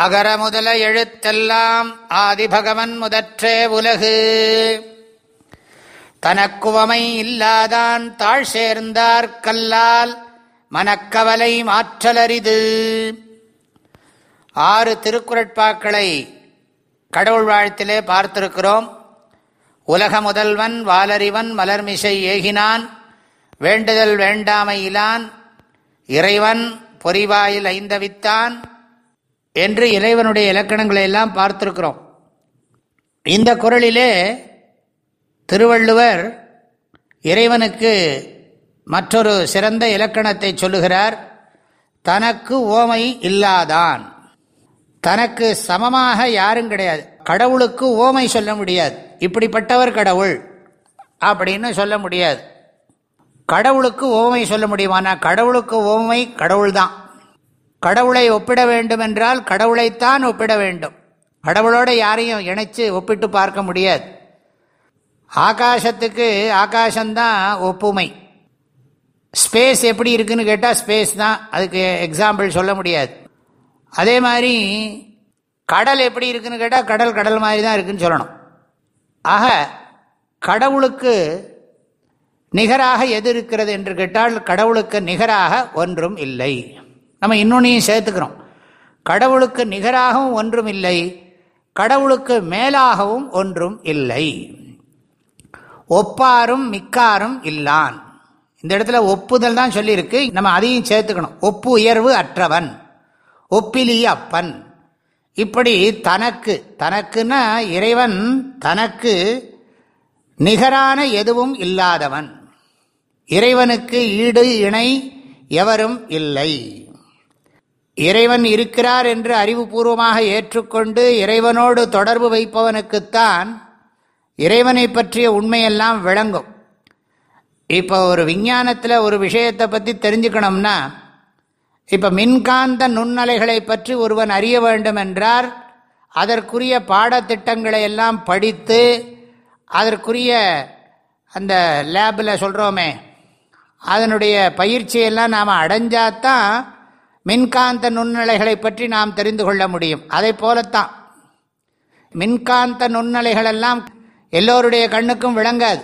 அகர முதல எழுத்தெல்லாம் ஆதிபகவன் முதற்றே உலகு. தனக்குவமை இல்லாதான் தாழ் சேர்ந்தார் கல்லால் மனக்கவலை மாற்றலரிது. ஆறு திருக்குறட்பாக்களை கடவுள் வாழ்த்திலே பார்த்திருக்கிறோம். உலக முதல்வன் வாலறிவன் மலர்மிசை ஏகினான். வேண்டுதல் வேண்டாமையிலான் இறைவன் பொறிவாயில் ஐந்தவித்தான். என்று இறைவனுடைய இலக்கணங்களை எல்லாம் பார்த்துருக்கிறோம். இந்த குரலிலே திருவள்ளுவர் இறைவனுக்கு மற்றொரு சிறந்த இலக்கணத்தை சொல்லுகிறார் தனக்கு ஓமை இல்லாதான். தனக்கு சமமாக யாரும் கிடையாது. கடவுளுக்கு ஓமை சொல்ல முடியாது. இப்படிப்பட்டவர் கடவுள் அப்படின்னு சொல்ல முடியாது. கடவுளுக்கு ஓமை சொல்ல முடியுமானா கடவுளுக்கு ஓமை கடவுள் தான் கடவுளை ஒப்பிட வேண்டும் என்றால் கடவுளைத்தான் ஒப்பிட வேண்டும். கடவுளோட யாரையும் இணைச்சு ஒப்பிட்டு பார்க்க முடியாது. ஆகாசத்துக்கு ஆகாசம்தான் ஒப்புமை. ஸ்பேஸ் எப்படி இருக்குன்னு கேட்டால் ஸ்பேஸ் தான். அதுக்கு எக்ஸாம்பிள் சொல்ல முடியாது. அதே மாதிரி கடல் எப்படி இருக்குன்னு கேட்டால் கடல் கடல் மாதிரி தான் இருக்குன்னு சொல்லணும். ஆக கடவுளுக்கு நிகராக எது இருக்கிறது என்று கேட்டால் கடவுளுக்கு நிகராக ஒன்றும் இல்லை. நம்ம இன்னொன்னையும் சேர்த்துக்கிறோம். கடவுளுக்கு நிகராகவும் ஒன்றும் இல்லை கடவுளுக்கு மேலாகவும் ஒன்றும் இல்லை. ஒப்பாரும் மிக்காரும் இல்லான். இந்த இடத்துல ஒப்புதல் தான் சொல்லியிருக்கு. நம்ம அதையும் சேர்த்துக்கணும். ஒப்பு உயர்வு அற்றவன் ஒப்பிலி அப்பன். இப்படி தனக்கு தனக்குன்னா இறைவன் தனக்கு நிகரான எதுவும் இல்லாதவன். இறைவனுக்கு ஈடு இணை எவரும் இல்லை. இறைவன் இருக்கிறார் என்று அறிவுபூர்வமாக ஏற்றுக்கொண்டு இறைவனோடு தொடர்பு வைப்பவனுக்குத்தான் இறைவனை பற்றிய உண்மையெல்லாம் விளங்கும். இப்போ ஒரு விஞ்ஞானத்தில் ஒரு விஷயத்தை பற்றி தெரிஞ்சுக்கணும்னா இப்போ மின்காந்த நுண்ணலைகளை பற்றி ஒருவன் அறிய வேண்டும் என்றார் அதற்குரிய பாடத்திட்டங்களை எல்லாம் படித்து அதற்குரிய அந்த லேபில் சொல்கிறோமே அதனுடைய பயிற்சியெல்லாம் நாம் அடைஞ்சாதான் மின்காந்த நுண்ணலைகளை பற்றி நாம் தெரிந்து கொள்ள முடியும். அதை போலத்தான். மின்காந்த நுண்ணலைகளெல்லாம் எல்லோருடைய கண்ணுக்கும் விளங்காது.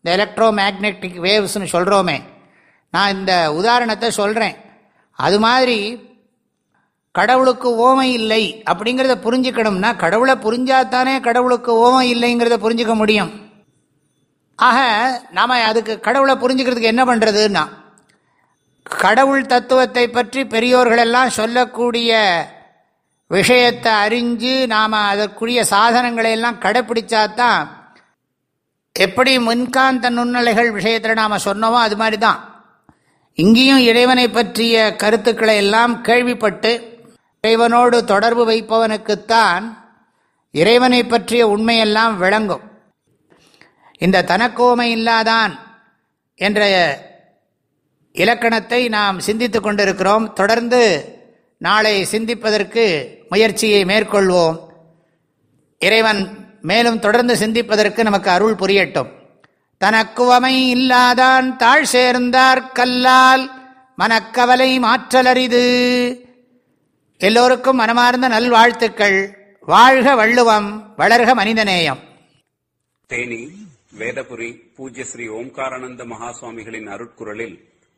இந்த எலக்ட்ரோ மேக்னெட்டிக் வேவ்ஸ்னு சொல்கிறோமே நான் இந்த உதாரணத்தை சொல்கிறேன் அது மாதிரி கடவுளுக்கு ஓமை இல்லை அப்படிங்கிறத புரிஞ்சுக்கணும்னா கடவுளை புரிஞ்சாதானே கடவுளுக்கு ஓமை இல்லைங்கிறத புரிஞ்சுக்க முடியும். ஆக நாம் அதுக்கு கடவுளை புரிஞ்சுக்கிறதுக்கு என்ன பண்ணுறதுன்னா கடவுள் தத்துவத்தை பற்றி பெரியோர்கள் எல்லாம் சொல்லக்கூடிய விஷயத்தை அறிஞ்சு நாம் அதற்குரிய சாதனங்களை எல்லாம் கடைப்பிடிச்சாதான் எப்படி முன்காந்த நுண்ணலைகள் விஷயத்தில் நாம் சொன்னோமோ அது மாதிரி தான் இங்கேயும் இறைவனை பற்றிய கருத்துக்களை எல்லாம் கேள்விப்பட்டு இறைவனோடு தொடர்பு வைப்பவனுக்குத்தான் இறைவனை பற்றிய உண்மையெல்லாம் விளங்கும். இந்த தனக்கோமை இல்லாதான் என்ற இலக்கணத்தை நாம் சிந்தித்து கொண்டிருக்கிறோம். தொடர்ந்து நாளை சிந்திப்பதற்கு முயற்சியை மேற்கொள்வோம். இறைவன் மேலும் தொடர்ந்து சிந்திப்பதற்கு நமக்கு அருள் புரியட்டும். தனக்குவமை இல்லாதான் தாழ் சேர்ந்தார் கல்லால் மனக்கவலை மாற்றலரிது. எல்லோருக்கும் மனமார்ந்த நல்வாழ்த்துக்கள். வாழ்க வள்ளுவம் வளர்க மனிதநேயம். தேனி வேதபுரி பூஜ்ய ஸ்ரீ ஓம்காரானந்த மகாசுவாமிகளின் அருட்குரலில்